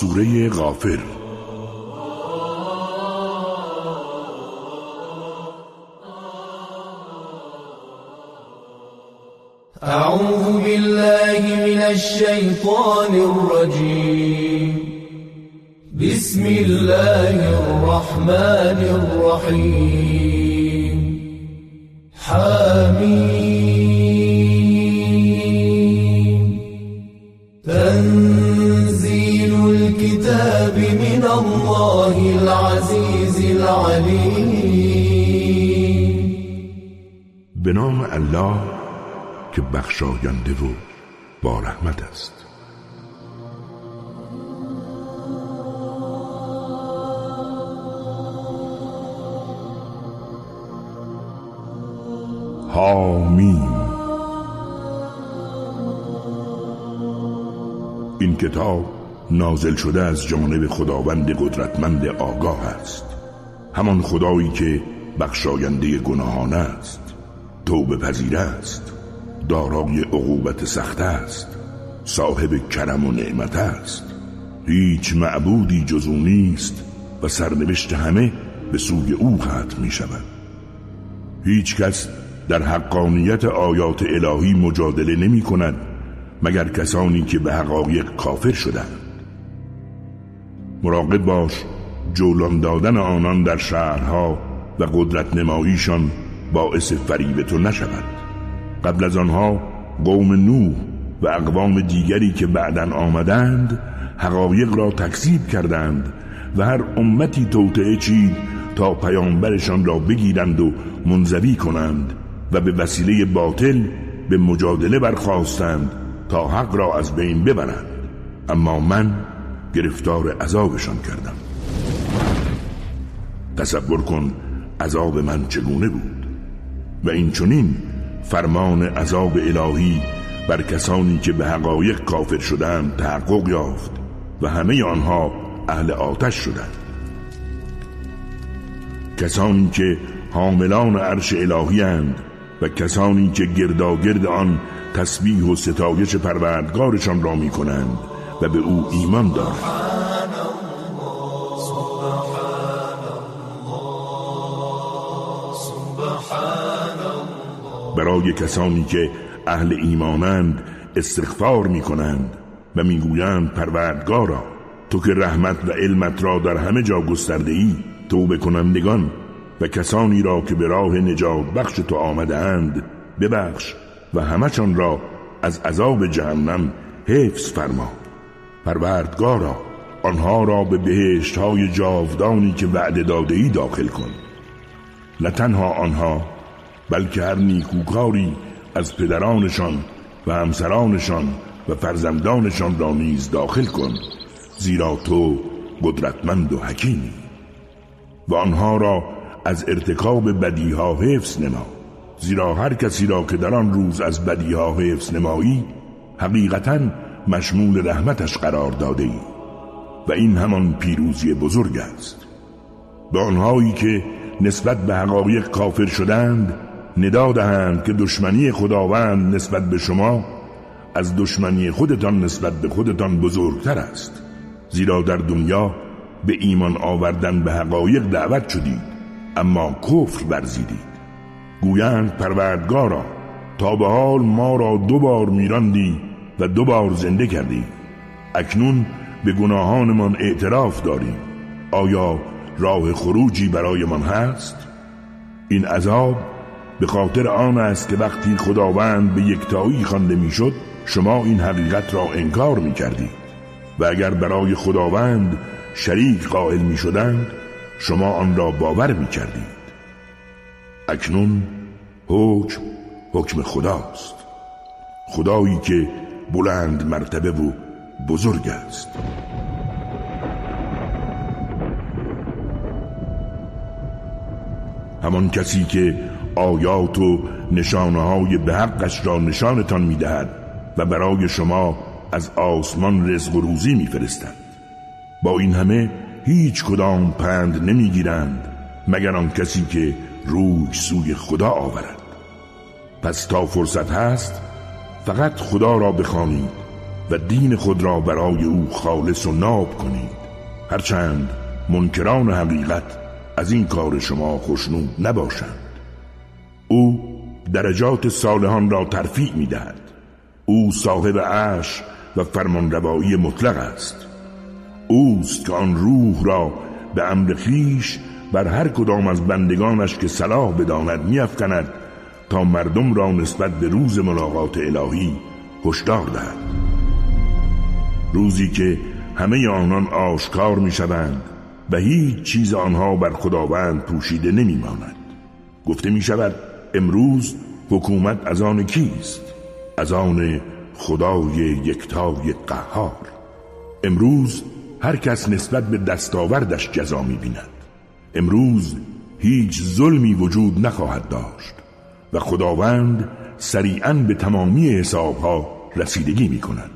سوره غافر أعوذ بالله من الشيطان الرجيم. بسم الله الرحمن الرحيم. به نام الله که بخشاینده و با رحمت است. حامیم این کتاب نازل شده از جانب خداوند قدرتمند آگاه است. همان خدایی که بخشاینده گناهان است. توبه پذیر است. دارای عقوبت سخت است. صاحب کرم و نعمت است. هیچ معبودی جزو نیست و سرنوشت همه به سوی او ختم می شود هیچ کس در حقانیت آیات الهی مجادله نمی کند مگر کسانی که به حقایق کافر شدند. مراقب باش جولان دادن آنان در شهرها و قدرت نماییشان باعث فریب تو نشود. قبل از آنها قوم نوح و اقوام دیگری که بعدا آمدند حقایق را تکذیب کردند و هر امتی توطعه چید تا پیامبرشان را بگیرند و منزوی کنند و به وسیله باطل به مجادله برخواستند تا حق را از بین ببرند. اما من گرفتار عذابشان کردم. تصور کن عذاب من چگونه بود؟ و این چونین فرمان عذاب الهی بر کسانی که به حقایق کافر شدند تحقق یافت و همه آنها اهل آتش شدند. کسانی که حاملان عرش الهی هند و کسانی که گرداگرد آن تسبیح و ستایش پروردگارشان را می کنند و به او ایمان دارند. برای کسانی که اهل ایمانند استغفار می کنند و می‌گویند پروردگارا تو که رحمت و علمت را در همه جا گسترده ای توبه کنندگان و کسانی را که به راه نجات بخش تو آمده اند ببخش و همچان را از عذاب جهنم حفظ فرما. پروردگارا آنها را به بهشت های جاودانی که وعده داده ای داخل کن. نه تنها آنها بلکه هر نیکوکاری از پدرانشان و همسرانشان و فرزندانشان را نیز داخل کن زیرا تو قدرتمند و حکیمی. و آنها را از ارتکاب بدیها حفظ نما زیرا هر کسی را که در آن روز از بدیها حفظ نمایی حقیقتا مشمول رحمتش قرار داده ای. و این همان پیروزی بزرگ است. به آنهایی که نسبت به حقایق کافر شدند ندا دهند که دشمنی خداوند نسبت به شما از دشمنی خودتان نسبت به خودتان بزرگتر است. زیرا در دنیا به ایمان آوردن به حقایق دعوت شدید اما کفر برزیدید گویند پروردگارا تا به حال ما را دو بار میراندی و دو بار زنده کردی. اکنون به گناهانمان اعتراف داریم. آیا راه خروجی برایمان هست؟ این عذاب به خاطر آن است که وقتی خداوند به یکتایی خوانده می‌شد شما این حقیقت را انکار می کردید و اگر برای خداوند شریک قائل می شدند شما آن را باور می کردید اکنون حکم حکم خداست. خدایی که بلند مرتبه و بزرگ است. همان کسی که آیات و نشانه های به حقش را نشانتان می‌دهد و برای شما از آسمان رزق و روزی میفرستند با این همه هیچ کدام پند نمی‌گیرند مگر آن کسی که روی سوی خدا آورد. پس تا فرصت هست فقط خدا را بخوانید و دین خود را برای او خالص و ناب کنید. هرچند منکران حقیقت از این کار شما خوشنود نباشند. او درجات صالحان را ترفیع می‌دهد. او صاحب عرش و فرمانروایی مطلق است. اوست که آن روح را به امر خیش بر هر کدام از بندگانش که صلاح بداند میافکند تا مردم را نسبت به روز ملاقات الهی هشدار دهد. روزی که همه آنان آشکار می‌شوند و هیچ چیز آنها بر خداوند پوشیده نمیماند. گفته می شود امروز حکومت از آن کیست؟ از آن خدای یکتای قهار. امروز هر کس نسبت به دستاوردش جزا می بیند امروز هیچ ظلمی وجود نخواهد داشت و خداوند سریعا به تمامی حسابها رسیدگی می کند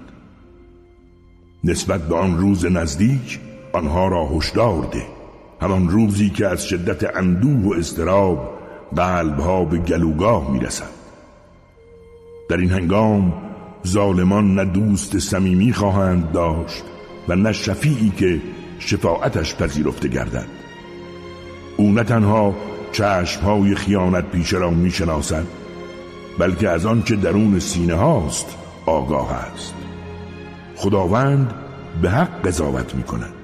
نسبت به آن روز نزدیک آنها را هشدار ده. همان روزی که از شدت اندوه و اضطراب قلبها به گلوگاه می‌رسد. در این هنگام ظالمان نه دوست صمیمی خواهند داشت و نه شفیعی که شفاعتش پذیرفته گردد. او نه تنها چشمهای خیانت پیشه را می‌شناسد بلکه از آنچه درون سینه هاست آگاه است. خداوند به حق قضاوت می کند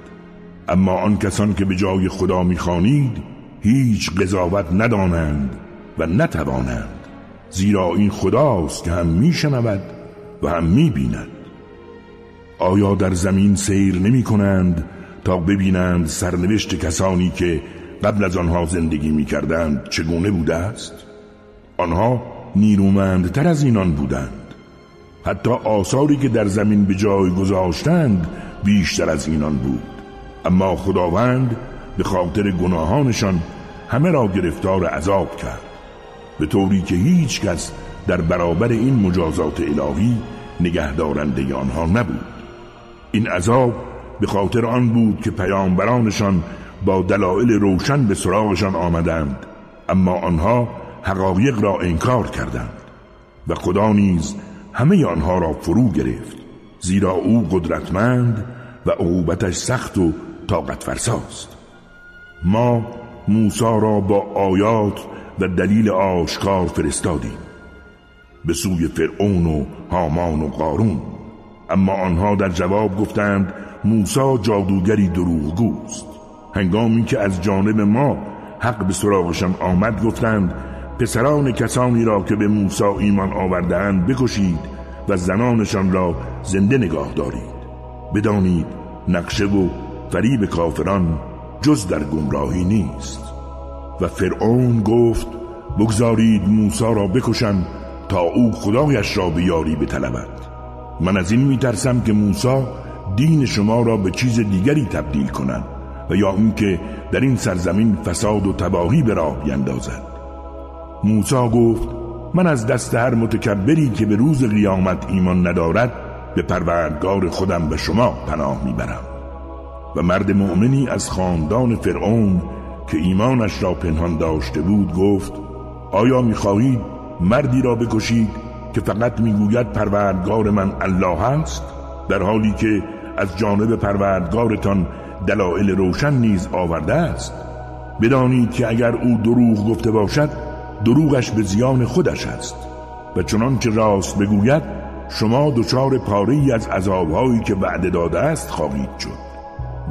اما آن کسان که به جای خدا می‌خوانید هیچ قضاوت ندانند و نتوانند زیرا این خداست که هم میشنود و هم می‌بیند. آیا در زمین سیر نمی کنند تا ببینند سرنوشت کسانی که قبل از آنها زندگی می کردند چگونه بوده است؟ آنها نیرومندتر از اینان بودند. حتی آثاری که در زمین به جای گذاشتند بیشتر از اینان بود. اما خداوند به خاطر گناهانشان همه را گرفتار عذاب کرد. به طوری که هیچ کس در برابر این مجازات الهی نگهدارنده آنها نبود. این عذاب به خاطر آن بود که پیامبرانشان با دلایل روشن به سراغشان آمدند اما آنها حقایق را انکار کردند و خدا نیز همه آنها را فرو گرفت زیرا او قدرتمند و عقوبتش سخت و طاقت فرساست ما موسی را با آیات و دلیل آشکار فرستادیم. به سوی فرعون و هامان و قارون. اما آنها در جواب گفتند موسی جادوگری دروغگوست هنگامی که از جانب ما حق به سراغشان آمد گفتند پسران کسانی را که به موسی ایمان آوردهاند بکشید و زنانشان را زنده نگاه دارید. بدانید نقشه و فریب کافران جز در گمراهی نیست. و فرعون گفت بگذارید موسی را بکشم تا او خدایش را بیاری بطلبد. من از این میترسم که موسی دین شما را به چیز دیگری تبدیل کنند و یا اینکه در این سرزمین فساد و تباهی به راه بیندازد. موسی گفت من از دست هر متکبری که به روز قیامت ایمان ندارد به پروردگار خودم به شما پناه می‌برم. و مرد مؤمنی از خاندان فرعون که ایمانش را پنهان داشته بود گفت آیا می‌خواهید مردی را بکشید که فقط می‌گوید پروردگار من الله است؟ در حالی که از جانب پروردگارتان دلایل روشن نیز آورده است. بدانید که اگر او دروغ گفته باشد دروغش به زیان خودش است. و چنان که راست بگوید شما دچار پاره از عذابهایی که وعده داده است خواهید شد.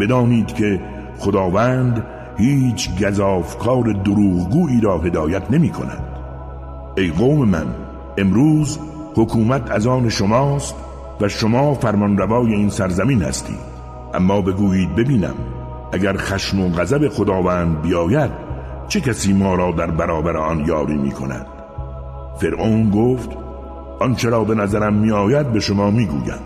بدانید که خداوند هیچ گذافکار دروغگویی را هدایت نمی کند ای قوم من امروز حکومت از آن شماست و شما فرمانروای این سرزمین هستید. اما بگویید ببینم اگر خشم و غضب خداوند بیاید چه کسی ما را در برابر آن یاری می کند فرعون گفت آنچه را به نظرم می آید به شما می گویم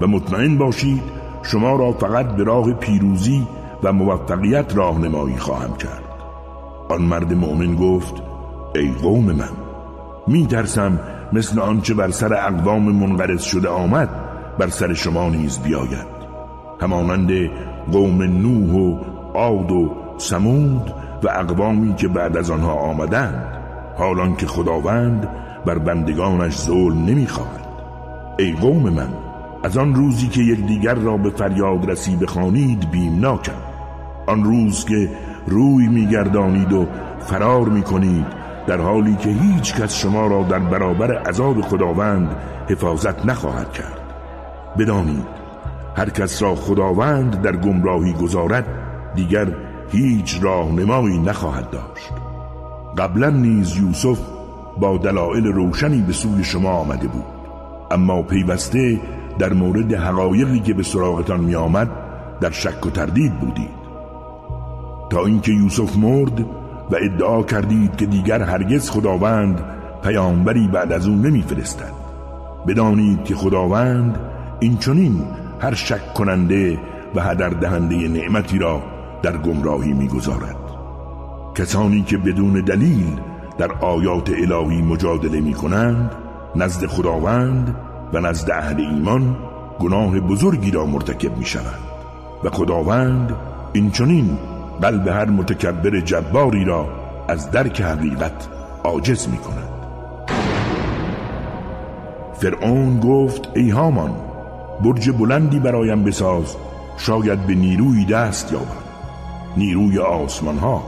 و مطمئن باشید شما را فقط به راه پیروزی و موفقیت راهنمایی خواهم کرد. آن مرد مؤمن گفت ای قوم من می ترسم مثل آنچه بر سر اقوام منقرض شده آمد بر سر شما نیز بیاید. همانند قوم نوح و عاد و سمود و اقوامی که بعد از آنها آمدند حالان که خداوند بر بندگانش ظلم نمی‌خواهد. ای قوم من از آن روزی که یکدیگر را به فریاد رسی بخوانید بیمناکم. آن روز که روی میگردانید و فرار می‌کنید در حالی که هیچ کس شما را در برابر عذاب خداوند حفاظت نخواهد کرد. بدانید هر کس را خداوند در گمراهی گذارد دیگر هیچ راهنمایی نخواهد داشت. قبلا نیز یوسف با دلایل روشنی به سوی شما آمده بود. اما پیوسته در مورد حقایقی که به سراغتان می آمد در شک و تردید بودید. تا اینکه یوسف مرد و ادعا کردید که دیگر هرگز خداوند پیامبری بعد از او نمیفرستد. بدانید که خداوند این چنین هر شک کننده و هدر دهنده نعمتی را در گمراهی می‌گذارد. کسانی که بدون دلیل در آیات الهی مجادله می کنند نزد خداوند و نزد اهل ایمان گناه بزرگی را مرتکب می شوند و خداوند این چنین قلب هر متکبر جباری را از درک حقیقت عاجز می کند فرعون گفت ای هامان برج بلندی برایم بساز شاید به نیروی دست یابم. نیروی آسمان ها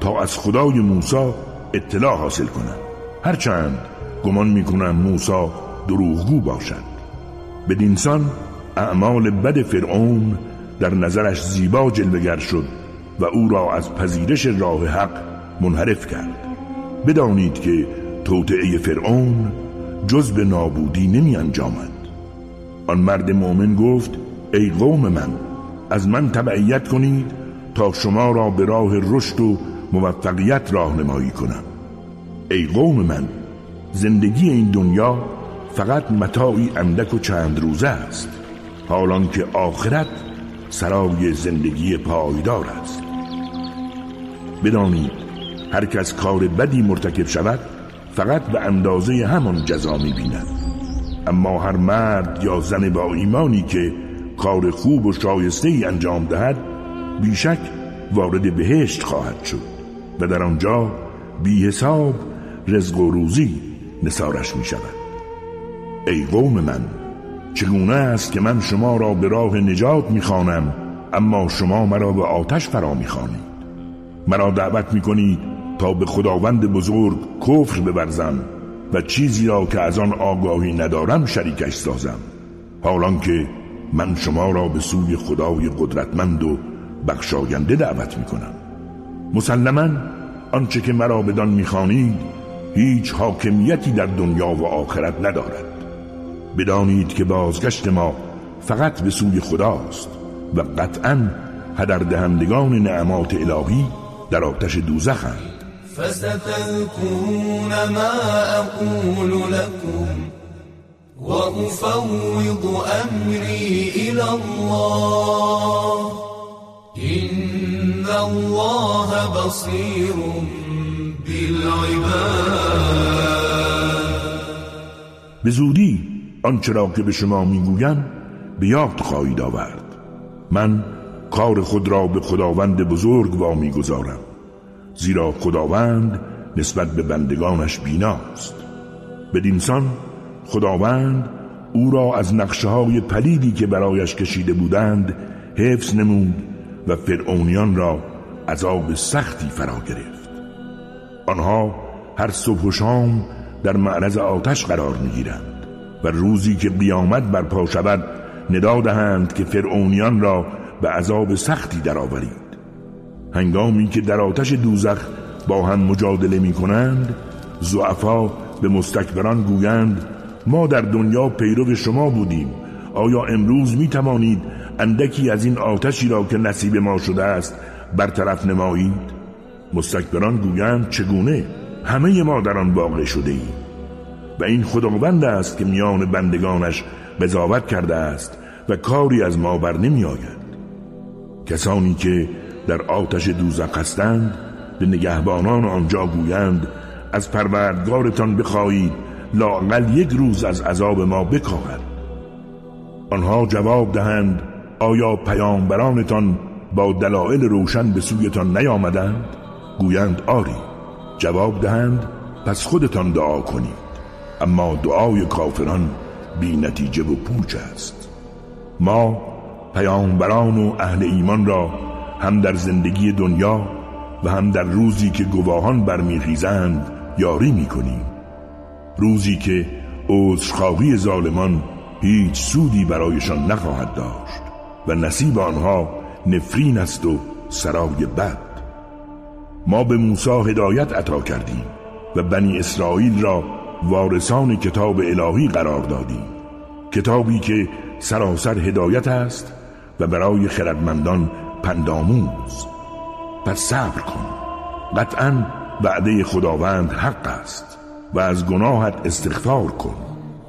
تا از خدای موسی اطلاع حاصل کنم هرچند گمان می‌کنم موسی دروغگو باشد بدینسان اعمال بد فرعون در نظرش زیبا جلوگر شد و او را از پذیرش راه حق منحرف کرد. بدانید که توطعه فرعون جز به نابودی نمی انجامد. آن مرد مؤمن گفت ای قوم من از من تبعیت کنید تا شما را به راه رشد و موفقیت راهنمایی کنم. ای قوم من زندگی این دنیا فقط متاعی اندک و چند روزه است. حالان که آخرت سرای زندگی پایدار است. بدانید هر کس کار بدی مرتکب شود فقط به اندازه همان جزا می بیند اما هر مرد یا زن با ایمانی که کار خوب و شایسته ای انجام دهد بیشک وارد بهشت خواهد شد و در آنجا بی حساب رزق و روزی نسارش می شود ای قوم من چگونه است که من شما را به راه نجات می‌خوانم اما شما مرا به آتش فرا می‌خوانید؟ مرا دعوت می‌کنید تا به خداوند بزرگ کفر ببرزم و چیزی را که از آن آگاهی ندارم شریکش سازم. حالان که من شما را به سوی خدای قدرتمند و بخشاینده دعوت می‌کنم. مسلما آنچه که مرا بدان می‌خوانید هیچ حاکمیتی در دنیا و آخرت ندارد. بدانید که بازگشت ما فقط به سوی خداست و قطعا هدر دهندگان نعمات الهی در آتش دوزخند. فستذكرون ما اقول لكم وافوض امری الى الله. ان الله بصير بالعباد. به زودی آنچه را که به شما می‌گویم به یاد خواهید آورد. من کار خود را به خداوند بزرگ وا می‌گذارم زیرا خداوند نسبت به بندگانش بیناست. بدینسان خداوند او را از نقشه های پلیدی که برایش کشیده بودند حفظ نمود و فرعونیان را عذاب سختی فرا گرفت. آنها هر صبح و شام در معرض آتش قرار می‌گیرند. و روزی که قیامت برپا شود ندا دهند که فرعونیان را به عذاب سختی درآورید. هنگامی که در آتش دوزخ با هم مجادله می کنند زعفا به مستکبران گویند ما در دنیا پیرو شما بودیم. آیا امروز می توانید اندکی از این آتشی را که نصیب ما شده است برطرف نمایید؟ مستکبران گویند چگونه؟ همه ما در آن واقع شده ایم و این خداوند است که میان بندگانش قضاوت کرده است و کاری از ما بر نمی آید. کسانی که در آتش دوزخ هستند به نگهبانان آنجا گویند از پروردگارتان بخواهید لاقل یک روز از عذاب ما بکاهد. آنها جواب دهند آیا پیامبرانتان با دلایل روشن به سویتان نیامدند؟ گویند آری. جواب دهند پس خودتان دعا کنید. اما دعای کافران بی نتیجه و پوچ است. ما پیامبران و اهل ایمان را هم در زندگی دنیا و هم در روزی که گواهان برمیخیزند یاری می‌کنیم. روزی که عذرخواهی ظالمان هیچ سودی برایشان نخواهد داشت و نصیب آنها نفرین است و سرای بد. ما به موسی هدایت عطا کردیم و بنی اسرائیل را وارثان کتاب الهی قرار دادیم کتابی که سراسر هدایت است و برای خردمندان پنداموز پس صبر کن. قطعا وعده خداوند حق است و از گناهت استغفار کن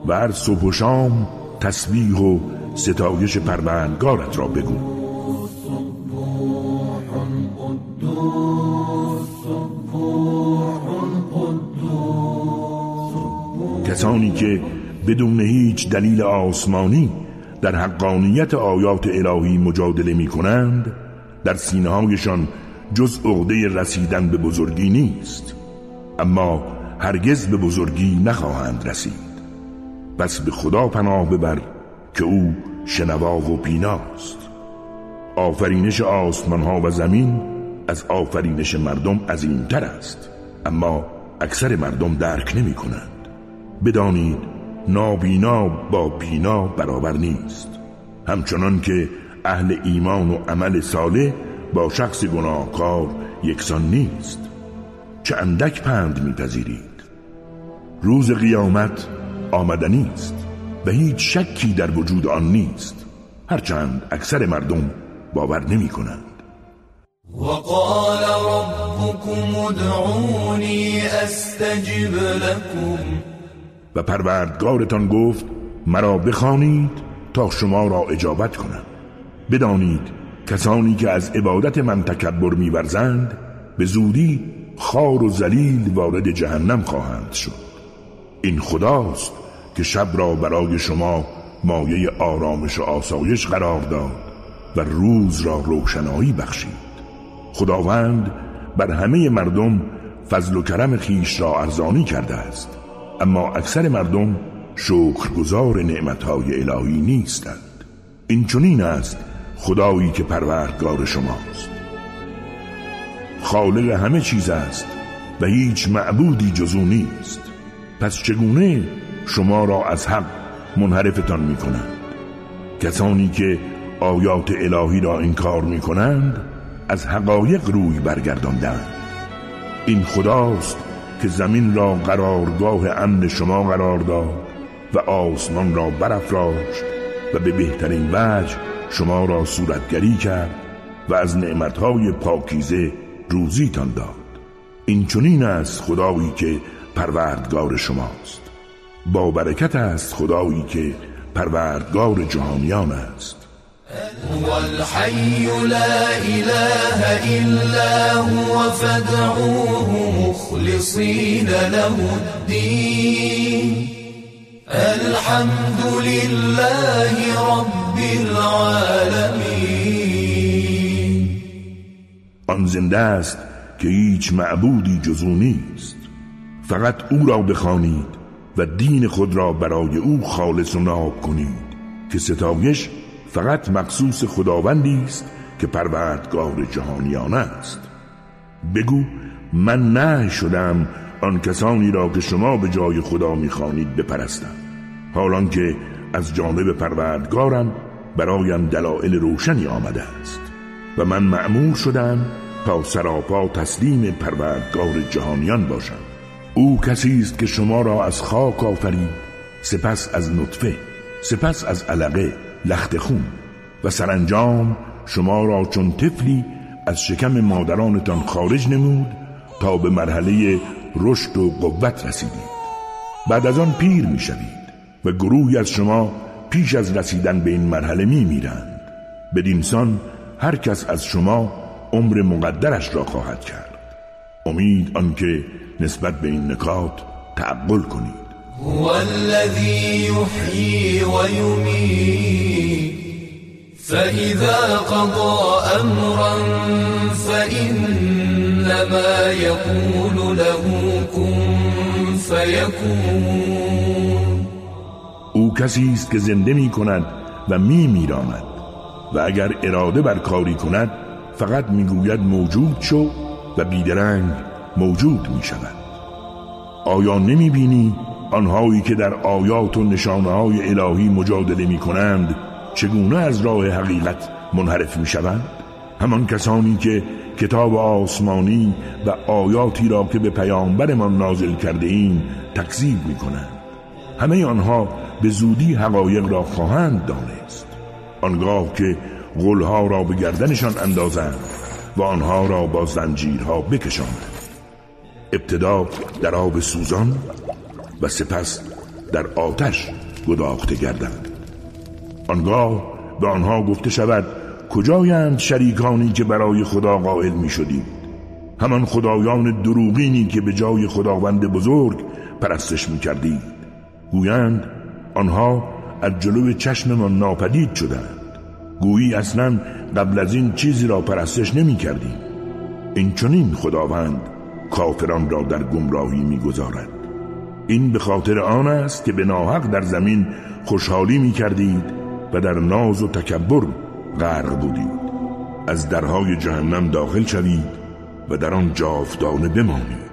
و هر صبح و شام تسبیح و ستایش پروردگارت را بگو. کسانی که بدون هیچ دلیل آسمانی در حقانیت آیات الهی مجادله می کنند در سینه هایشان جز عقده رسیدن به بزرگی نیست. اما هرگز به بزرگی نخواهند رسید. پس به خدا پناه ببر که او شنوا و بیناست آفرینش آسمان ها و زمین از آفرینش مردم عظیمتر است. اما اکثر مردم درک نمی کنند بدانید نابینا با بینا برابر نیست. همچنان که اهل ایمان و عمل صالح با شخص گناهکار یکسان نیست. چه اندک پند میپذیرید؟ روز قیامت آمدنی است و هیچ شکی در وجود آن نیست. هرچند اکثر مردم باور نمی کنند وقال ربكم ادعوني استجب لكم. و پروردگارتان گفت مرا بخوانید تا شما را اجابت کنم. بدانید کسانی که از عبادت من تکبر میورزند به زودی خار و زلیل وارد جهنم خواهند شد. این خداست که شب را برای شما مایه آرامش و آسایش قرار داد و روز را روشنایی بخشید. خداوند بر همه مردم فضل و کرم خیش را ارزانی کرده است. اما اکثر مردم شکرگزار نعمتهای الهی نیستند. این چنین است خدایی که پروردگار شماست. خالق همه چیز است و هیچ معبودی جزو نیست. پس چگونه شما را از حق منحرفتان می کنند کسانی که آیات الهی را انکار می کنند از حقایق روی برگرداندند این خداست که زمین را قرارگاه امن شما قرار داد و آسمان را برافراشت و به بهترین وجه شما را صورتگری کرد و از نعمتهای پاکیزه روزیتان داد. این چنین است خدایی که پروردگار شماست. با برکت است خدایی که پروردگار جهانیان است. هو الحي لا إله إلا هو فادعوه مخلصين له الدين. الحمد لله رب العالمين. آن زنده است که هیچ معبودی جزو نیست. فقط او را بخوانید و دین خود را برای او خالص و ناب کنید که ستایش فقط مخصوص خداوندی است که پروردگار جهانیان است. بگو من نه شدم آن کسانی را که شما به جای خدا می‌خوانید بپرستم. حالان که از جانب پروردگارم برایم دلایل روشنی آمده است. و من معمور شدم تا سراپا تسلیم پروردگار جهانیان باشم. او کسی است که شما را از خاک آفرید سپس از نطفه سپس از علقه لخت خون و سرانجام شما را چون طفلی از شکم مادرانتان خارج نمود تا به مرحله رشد و قوت رسیدید. بعد از آن پیر می شوید و گروهی از شما پیش از رسیدن به این مرحله می میرند بدینسان هر کس از شما عمر مقدرش را خواهد کرد. امید آنکه نسبت به این نکات تعقل کنید. هو الذي يحيي ويميت. فإذا قضى أمرا فإنما يقول له كن فيكون. او کسی است که زنده می کند و می میراند و اگر اراده بر کاری کند فقط می‌گوید موجود شو و بیدرنگ موجود می شود. آیا نمی بینی آنهایی که در آیات و نشانه های الهی مجادله می کنند چگونه از راه حقیقت منحرف می شوند؟ همان کسانی که کتاب آسمانی و آیاتی را که به پیامبرمان نازل کرده ایم تکذیب می کنند همه آنها به زودی حقایق را خواهند دانست. آنگاه که غلها را به گردنشان اندازند و آنها را با زنجیرها بکشانند ابتدا در آب سوزان و سپس در آتش گداخته گردند. آنگاه به آنها گفته شود کجایند شریکانی که برای خدا قائل می شدید همان خدایان دروغینی که به جای خداوند بزرگ پرستش می کردید گویند آنها از جلو چشممان ناپدید شدند. گویی اصلا قبل از این چیزی را پرستش نمی کردیم این چنین خداوند کافران را در گمراهی می‌گذارد. این به خاطر آن است که به ناحق در زمین خوشحالی می کردید و در ناز و تکبر غرق بودید. از درهای جهنم داخل شوید و در آن جاودانه بمانید.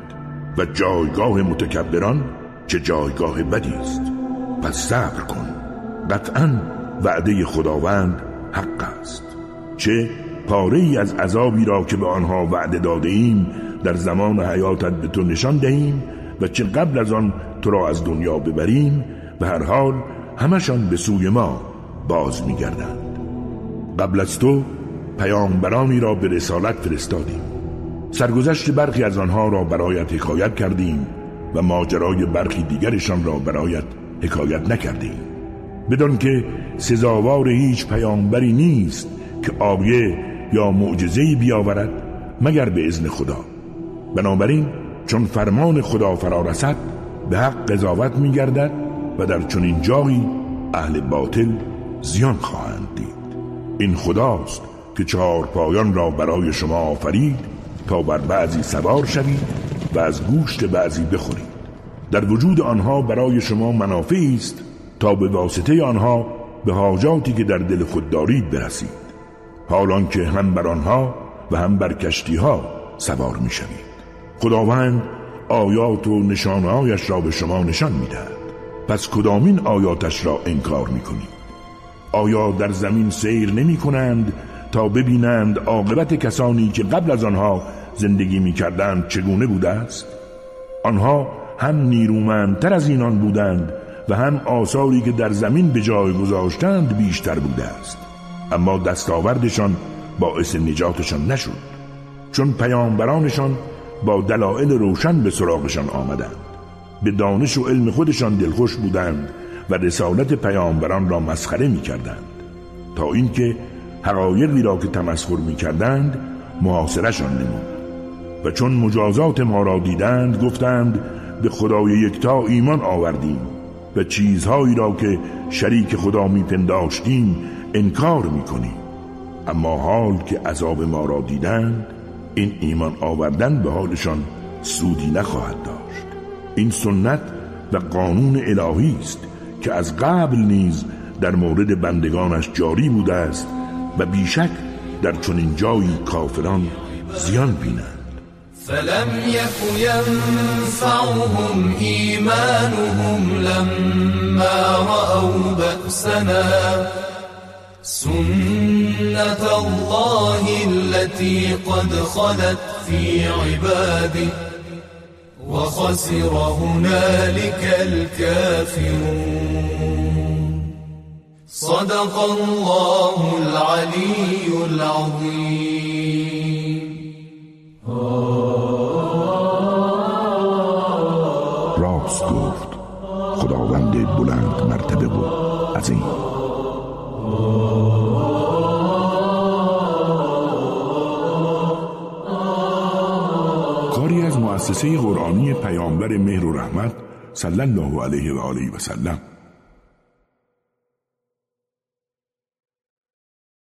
و جایگاه متکبران چه جایگاه بدی است. پس صبر کن. قطعا وعده خداوند حق است. چه پاره ای از عذابی را که به آنها وعده داده ایم در زمان حیاتت به تو نشان دهیم و چه قبل از آن تو را از دنیا ببریم و هر حال همشان به سوی ما باز میگردند. قبل از تو پیامبرانی را به رسالت فرستادیم. سرگذشت برخی از آنها را برایت حکایت کردیم و ماجرای برخی دیگرشان را برایت حکایت نکردیم. بدان که سزاوار هیچ پیامبری نیست که آیه یا معجزه‌ای بیاورد مگر به اذن خدا. بنابراین چون فرمان خدا فرا رسد به حق قضاوت می گردد و در چنین جایی اهل باطل زیان خواهند دید. این خداست که چهار پایان را برای شما آفرید تا بر بعضی سوار شوید و از گوشت بعضی بخورید. در وجود آنها برای شما منافعی است تا به واسطه آنها به حاجاتی که در دل خود دارید برسید. حالان که هم بر آنها و هم بر کشتی ها سوار می شوید خداوند آیات و نشانهایش را به شما نشان می‌دهد. پس کدامین آیاتش را انکار می‌کنید آیا در زمین سیر نمی کنند تا ببینند عاقبت کسانی که قبل از آنها زندگی می‌کردند چگونه بوده است؟ آنها هم نیرومندتر از اینان بودند و هم آثاری که در زمین به جای گذاشتند بیشتر بوده است. اما دستاوردشان باعث نجاتشان نشد. چون پیامبرانشان با دلایل روشن به سراغشان آمدند. به دانش و علم خودشان دلخوش بودند و رسالت پیامبران را مسخره می کردند تا اینکه حقایقی را که تمسخر می کردند محاصرشان نمود. و چون مجازات ما را دیدند گفتند به خدای یکتا ایمان آوردیم و چیزهایی را که شریک خدا میپنداشتیم انکار می‌کنیم. اما حال که عذاب ما را دیدند این ایمان آوردن به حالشان سودی نخواهد داشت. این سنت و قانون الهی است که از قبل نیز در مورد بندگانش جاری بوده است و بیشک در چنین جایی کافران زیان بینند. فلم یک ینفعهم ایمانهم لما رأوا بأسنا. سنة الله التي قد خلت في عباده وخسر هنالك الكافرون. صدق الله العلي العظيم. راست گفت خداوند بلند مرتبه بود. عظیم. مؤسسه قرآنی پیامبر مهر و رحمت صلی الله علیه و آله و سلم.